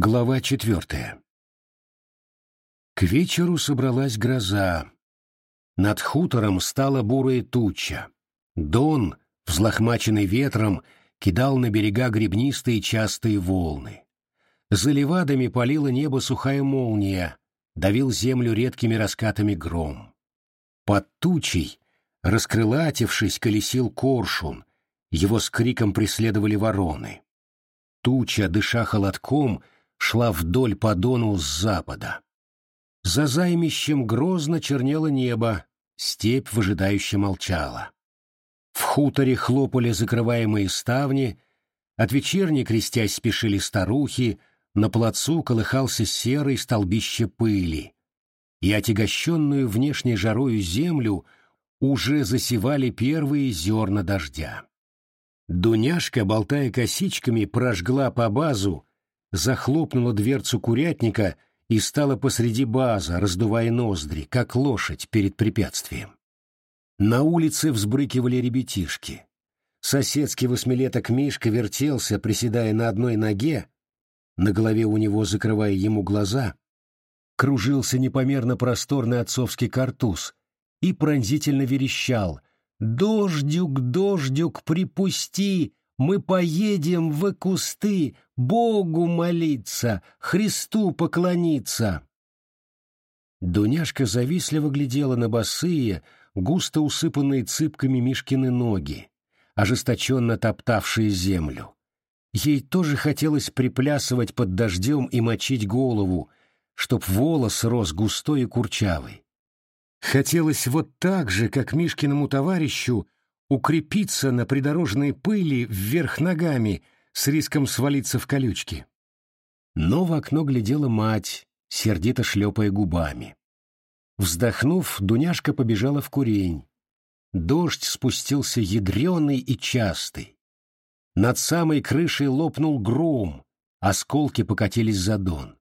Глава четвертая. К вечеру собралась гроза. Над хутором стала бурая туча. Дон, взлохмаченный ветром, кидал на берега гребнистые частые волны. За левадами палила небо сухая молния, давил землю редкими раскатами гром. Под тучей, раскрылатившись, колесил коршун, его с криком преследовали вороны. Туча, дыша холодком, шла вдоль по дону с запада. За займищем грозно чернело небо, степь выжидающе молчала. В хуторе хлопали закрываемые ставни, от вечерней крестясь спешили старухи, на плацу колыхался серый столбище пыли, и отягощенную внешней жарою землю уже засевали первые зерна дождя. Дуняшка, болтая косичками, прожгла по базу, захлопнула дверцу курятника и стала посреди база, раздувая ноздри, как лошадь перед препятствием. На улице взбрыкивали ребятишки. Соседский восьмилеток Мишка вертелся, приседая на одной ноге, на голове у него закрывая ему глаза, кружился непомерно просторный отцовский картуз и пронзительно верещал «Дождюк, дождюк, припусти! Мы поедем в кусты, Богу молиться, Христу поклониться!» Дуняшка завистливо глядела на босые, густо усыпанные цыпками Мишкины ноги, ожесточенно топтавшие землю. Ей тоже хотелось приплясывать под дождем и мочить голову, чтоб волос рос густой и курчавый. Хотелось вот так же, как Мишкиному товарищу, укрепиться на придорожной пыли вверх ногами с риском свалиться в колючки. Но в окно глядела мать, сердито шлепая губами. Вздохнув, Дуняшка побежала в курень. Дождь спустился ядреный и частый. Над самой крышей лопнул гром, осколки покатились за дон.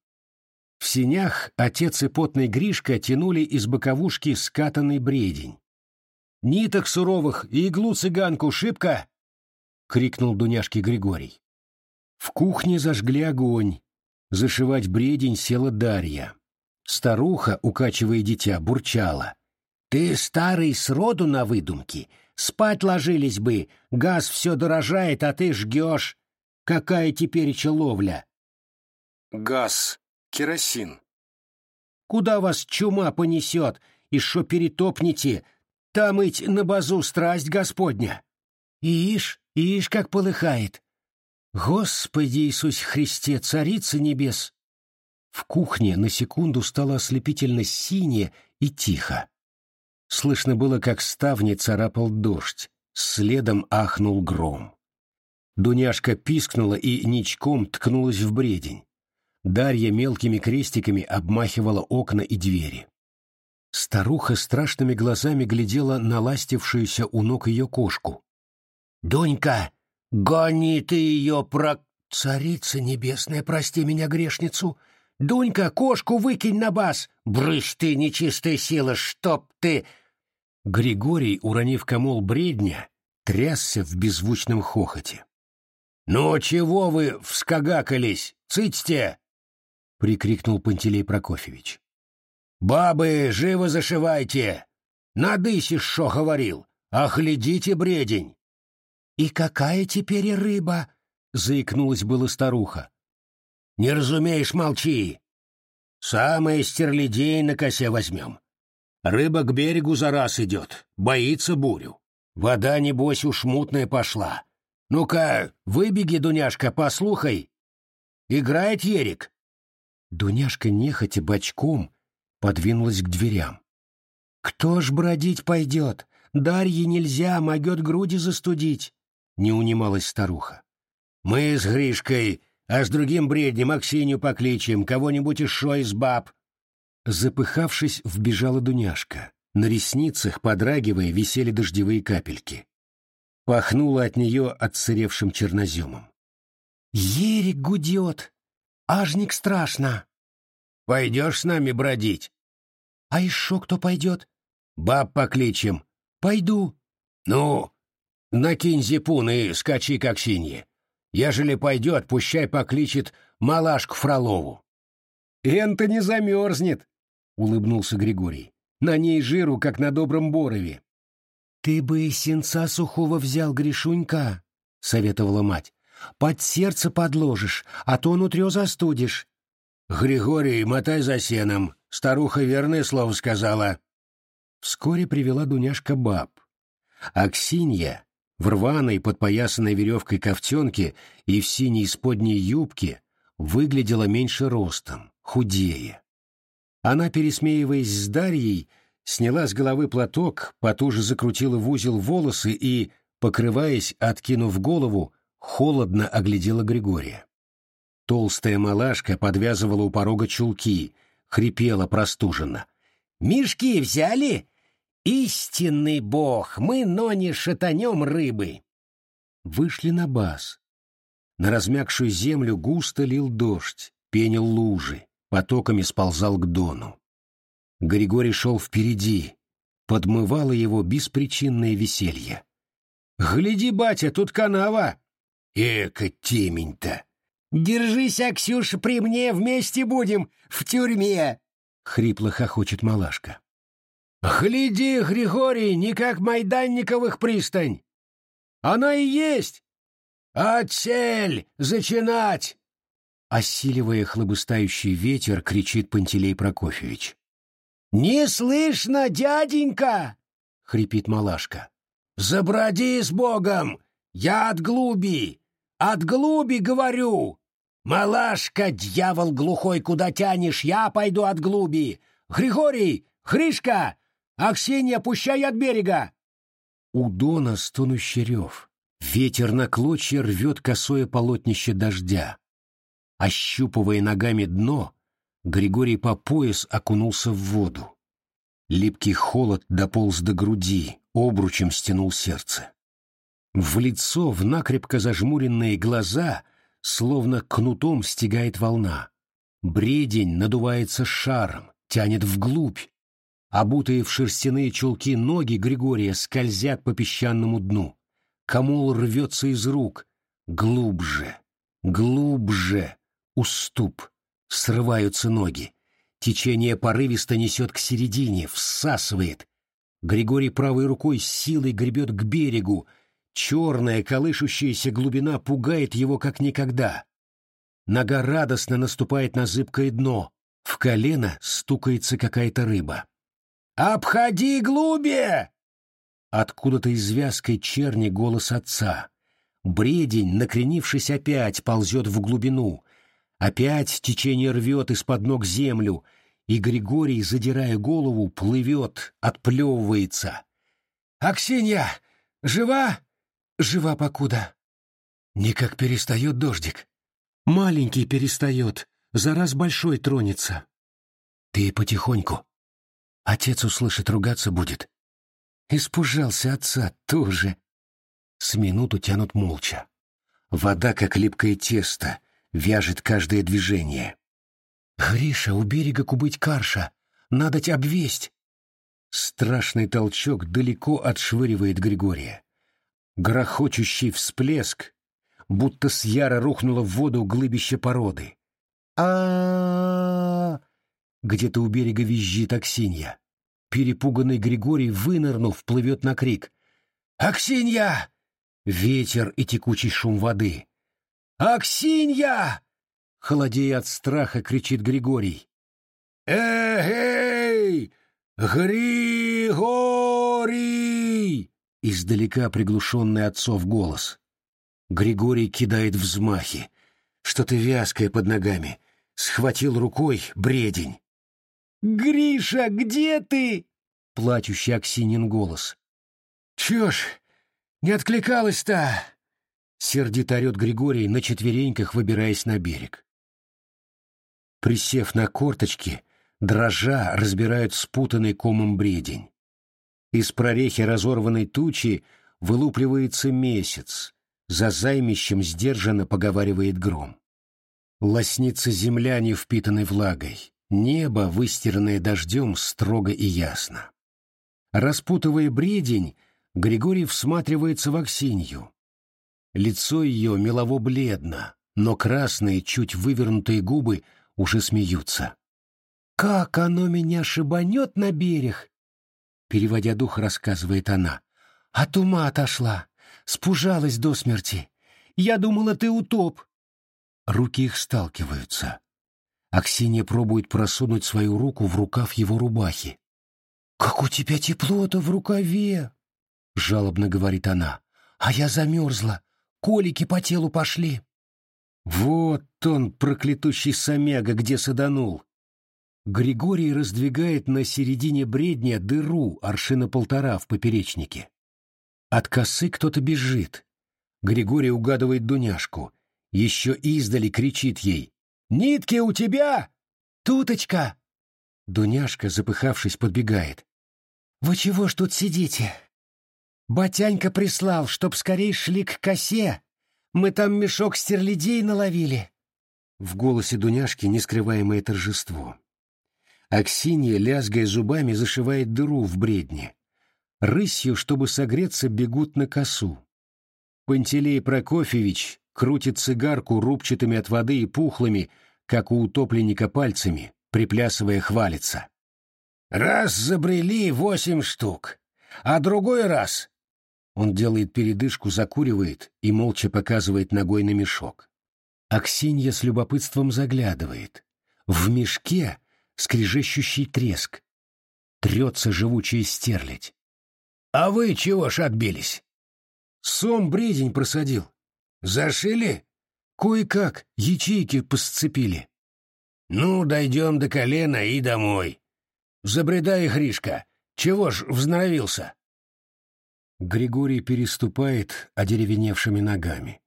В синях отец и потный Гришка тянули из боковушки скатанный бредень. «Ниток суровых и иглу цыганку шибко!» — крикнул Дуняшке Григорий. В кухне зажгли огонь. Зашивать бредень села Дарья. Старуха, укачивая дитя, бурчала. «Ты старый сроду на выдумке. Спать ложились бы. Газ все дорожает, а ты жгешь. Какая теперь ловля?» «Газ. Керосин». «Куда вас чума понесет? И шо перетопнете? Там ить на базу страсть Господня. Ишь, ишь, как полыхает. Господи Иисус Христе, Царица Небес!» В кухне на секунду стало ослепительно синее и тихо. Слышно было, как ставни царапал дождь, следом ахнул гром. Дуняшка пискнула и ничком ткнулась в бредень. Дарья мелкими крестиками обмахивала окна и двери. Старуха страшными глазами глядела на ластившуюся у ног ее кошку. «Донька, гони ты ее про... Царица небесная, прости меня, грешницу! Дунька, кошку выкинь на бас! Брысь ты, нечистая сила, чтоб ты...» Григорий, уронив комол бредня, трясся в беззвучном хохоте. «Ну, чего вы вскагакались? Цыцьте!» — прикрикнул Пантелей Прокофьевич. «Бабы, живо зашивайте! Надыси, шо говорил! Охлядите бредень!» «И какая теперь рыба?» — заикнулась была старуха. Не разумеешь, молчи. Самое стерлядей на косе возьмем. Рыба к берегу за раз идет, боится бурю. Вода, небось, уж мутная пошла. Ну-ка, выбеги, Дуняшка, послухай. Играет Ерик. Дуняшка нехотя бочком подвинулась к дверям. «Кто ж бродить пойдет? Дарье нельзя, могет груди застудить», — не унималась старуха. «Мы с Гришкой а с другим бреднем Аксинью покличем, кого-нибудь еще из баб. Запыхавшись, вбежала Дуняшка. На ресницах, подрагивая, висели дождевые капельки. Пахнуло от нее отсыревшим черноземом. «Ерик гудет! Ажник страшно!» «Пойдешь с нами бродить?» «А еще кто пойдет?» «Баб покличем». «Пойду». «Ну, накинь зипун и скачи, как синие. Ежели пойдет, пущай покличет малашку Фролову. Энто не замерзнет, — улыбнулся Григорий. На ней жиру, как на добром борове. Ты бы и сенца сухого взял, Гришунька, — советовала мать. Под сердце подложишь, а то нутрё застудишь. Григорий, мотай за сеном. Старуха верное слово сказала. Вскоре привела Дуняшка баб. Аксинья в рваной, подпоясанной веревкой ковтенке и в синей сподней юбке выглядела меньше ростом, худее. Она, пересмеиваясь с Дарьей, сняла с головы платок, потуже закрутила в узел волосы и, покрываясь, откинув голову, холодно оглядела Григория. Толстая малашка подвязывала у порога чулки, хрипела простуженно. «Мешки взяли? Истинный бог, мы, но не шатанем рыбы!» Вышли на баз. На размягшую землю густо лил дождь, пенил лужи, потоками сползал к дону. Григорий шел впереди, подмывало его беспричинное веселье. «Гляди, батя, тут канава!» «Эка темень-то!» «Держись, Аксюша, при мне, вместе будем, в тюрьме!» — хрипло хохочет малашка. «Гляди, Григорий, не как Майданниковых пристань! Она и есть! Отсель! Зачинать!» Осиливая хлобыстающий ветер, кричит Пантелей Прокофьевич. «Не слышно, дяденька!» — хрипит малашка. «Заброди с Богом! Я от глуби! От глуби, говорю! Малашка, дьявол глухой, куда тянешь? Я пойду от глуби! Григорий! Хришка! Аксинья, пущай от берега!» У Дона стонущий рев. Ветер на клочья рвет косое полотнище дождя. Ощупывая ногами дно, Григорий по пояс окунулся в воду. Липкий холод дополз до груди, обручем стянул сердце. В лицо, в накрепко зажмуренные глаза, словно кнутом стегает волна. Бредень надувается шаром, тянет вглубь. Обутые в шерстяные чулки ноги Григория скользят по песчаному дну. Камул рвется из рук. Глубже, глубже, уступ. Срываются ноги. Течение порывисто несет к середине, всасывает. Григорий правой рукой силой гребет к берегу. Черная колышущаяся глубина пугает его как никогда. Нога радостно наступает на зыбкое дно. В колено стукается какая-то рыба. «Обходи глубе!» Откуда-то из вязкой черни голос отца. Бредень, накренившись опять, ползет в глубину. Опять течение рвет из-под ног землю, и Григорий, задирая голову, плывет, отплевывается. «Аксинья! Жива?» «Жива покуда». Никак перестает дождик. Маленький перестает, за раз большой тронется. Ты потихоньку. Отец услышит, ругаться будет. Испужался отца тоже. С минуту тянут молча. Вода, как липкое тесто, вяжет каждое движение. «Гриша, у берега кубыть карша, надо тебя обвесть!» Страшный толчок далеко отшвыривает Григория. Грохочущий всплеск, будто с яра рухнуло в воду глыбище породы. а Где-то у берега визжит Аксинья. Перепуганный Григорий, вынырнув, плывет на крик. «Аксинья!» Ветер и текучий шум воды. «Аксинья!» — холодея от страха, кричит Григорий. «Эгей! Григорий!» Издалека приглушенный отцов голос. Григорий кидает взмахи. Что-то вязкое под ногами. Схватил рукой бредень. «Гриша, где ты?» — плачущий Аксинин голос. «Чё ж, не откликалась-то?» Сердито орет Григорий на четвереньках, выбираясь на берег. Присев на корточки, дрожа разбирают спутанный комом бредень. Из прорехи разорванной тучи вылупливается месяц, за займищем сдержанно поговаривает гром. Лоснится земля, не впитанной влагой, небо, выстиранное дождем, строго и ясно. Распутывая бредень, Григорий всматривается в Аксинью. Лицо ее мелово-бледно, но красные, чуть вывернутые губы уже смеются. «Как оно меня шибанет на берег!» Переводя дух, рассказывает она. «От ума отошла, спужалась до смерти. Я думала, ты утоп». Руки их сталкиваются. Аксинья пробует просунуть свою руку в рукав его рубахи. «Как у тебя тепло-то в рукаве!» — жалобно говорит она. «А я замерзла, колики по телу пошли». Вот он, проклятущий самяга, где саданул. Григорий раздвигает на середине бредня дыру аршина полтора в поперечнике. От косы кто-то бежит. Григорий угадывает Дуняшку. Еще издали кричит ей. «Нитки у тебя? Туточка!» Дуняшка, запыхавшись, подбегает. «Вы чего ж тут сидите? Батянька прислал, чтоб скорей шли к косе. Мы там мешок стерлядей наловили». В голосе Дуняшки нескрываемое торжество. Аксинья, лязгая зубами, зашивает дыру в бредне. Рысью, чтобы согреться, бегут на косу. Пантелей Прокофьевич крутит цигарку рубчатыми от воды и пухлыми, как у утопленника пальцами, приплясывая хвалится. «Раз забрели восемь штук, а другой раз...» Он делает передышку, закуривает и молча показывает ногой на мешок. Аксинья с любопытством заглядывает. В мешке скрежещущий треск. Трется живучая стерлядь. «А вы чего ж отбились?» «Сом бредень просадил. Зашили?» «Кое-как, ячейки посцепили». «Ну, дойдем до колена и домой. Забредай, Гришка, чего ж взноровился?» Григорий переступает одеревеневшими ногами.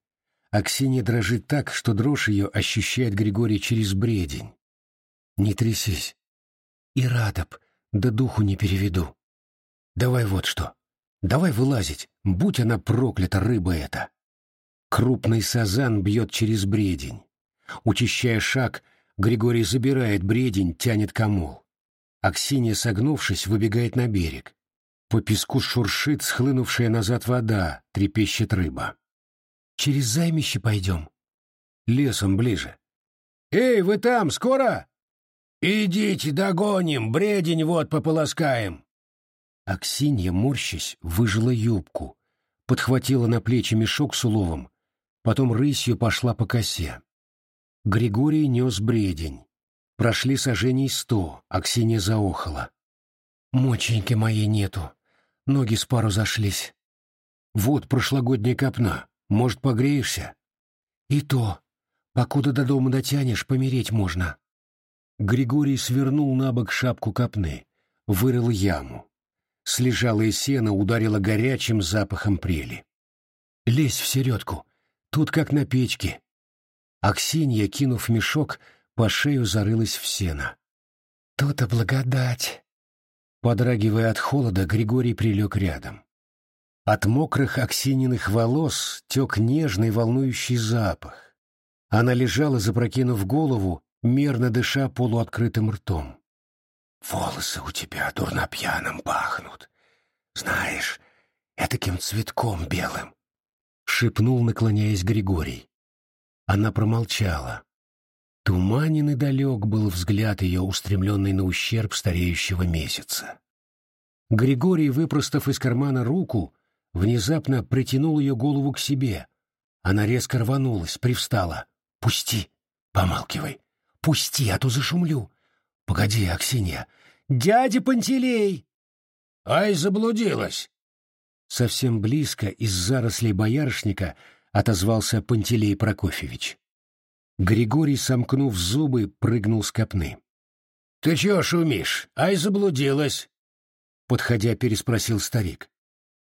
Аксинья дрожит так, что дрожь ее ощущает Григорий через бредень. Не трясись. И радоб, да духу не переведу. Давай вот что. Давай вылазить, будь она проклята, рыба эта. Крупный сазан бьет через бредень. Учащая шаг, Григорий забирает бредень, тянет комол. Аксинья, согнувшись, выбегает на берег. По песку шуршит схлынувшая назад вода, трепещет рыба. «Через займище пойдем?» «Лесом ближе». «Эй, вы там, скоро?» «Идите, догоним, бредень вот пополоскаем!» Аксинья, морщась, выжила юбку, подхватила на плечи мешок с уловом, потом рысью пошла по косе. Григорий нес бредень. Прошли сожжений сто, Аксинья заохала. «Моченьки моей нету, ноги с пару зашлись. Вот прошлогодняя копна, может, погреешься?» «И то, покуда до дома дотянешь, помереть можно». Григорий свернул на бок шапку копны, вырыл яму. Слежалое сено ударило горячим запахом прели. «Лезь в середку, тут как на печке». Аксинья, кинув мешок, по шею зарылась в сено. «То-то благодать!» Подрагивая от холода, Григорий прилег рядом. От мокрых Аксининых волос тек нежный волнующий запах. Она лежала, запрокинув голову, мерно дыша полуоткрытым ртом. «Волосы у тебя дурно пьяным пахнут. Знаешь, этаким цветком белым», — шепнул, наклоняясь Григорий. Она промолчала. Туманен и далек был взгляд ее, устремленный на ущерб стареющего месяца. Григорий, выпростав из кармана руку, внезапно притянул ее голову к себе. Она резко рванулась, привстала. «Пусти! Помалкивай! Пусти, а то зашумлю. Погоди, Аксинья. Дядя Пантелей! Ай, заблудилась! Совсем близко из зарослей боярышника отозвался Пантелей Прокофьевич. Григорий, сомкнув зубы, прыгнул с копны. — Ты чего шумишь? Ай, заблудилась! Подходя, переспросил старик.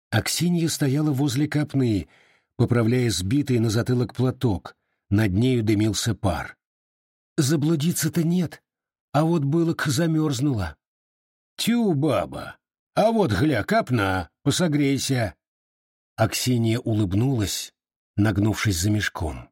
Аксинья стояла возле копны, поправляя сбитый на затылок платок. Над нею дымился пар. Заблудиться-то нет, а вот былок замерзнула. Тю, баба, а вот гля, копна, посогрейся. Аксинья улыбнулась, нагнувшись за мешком.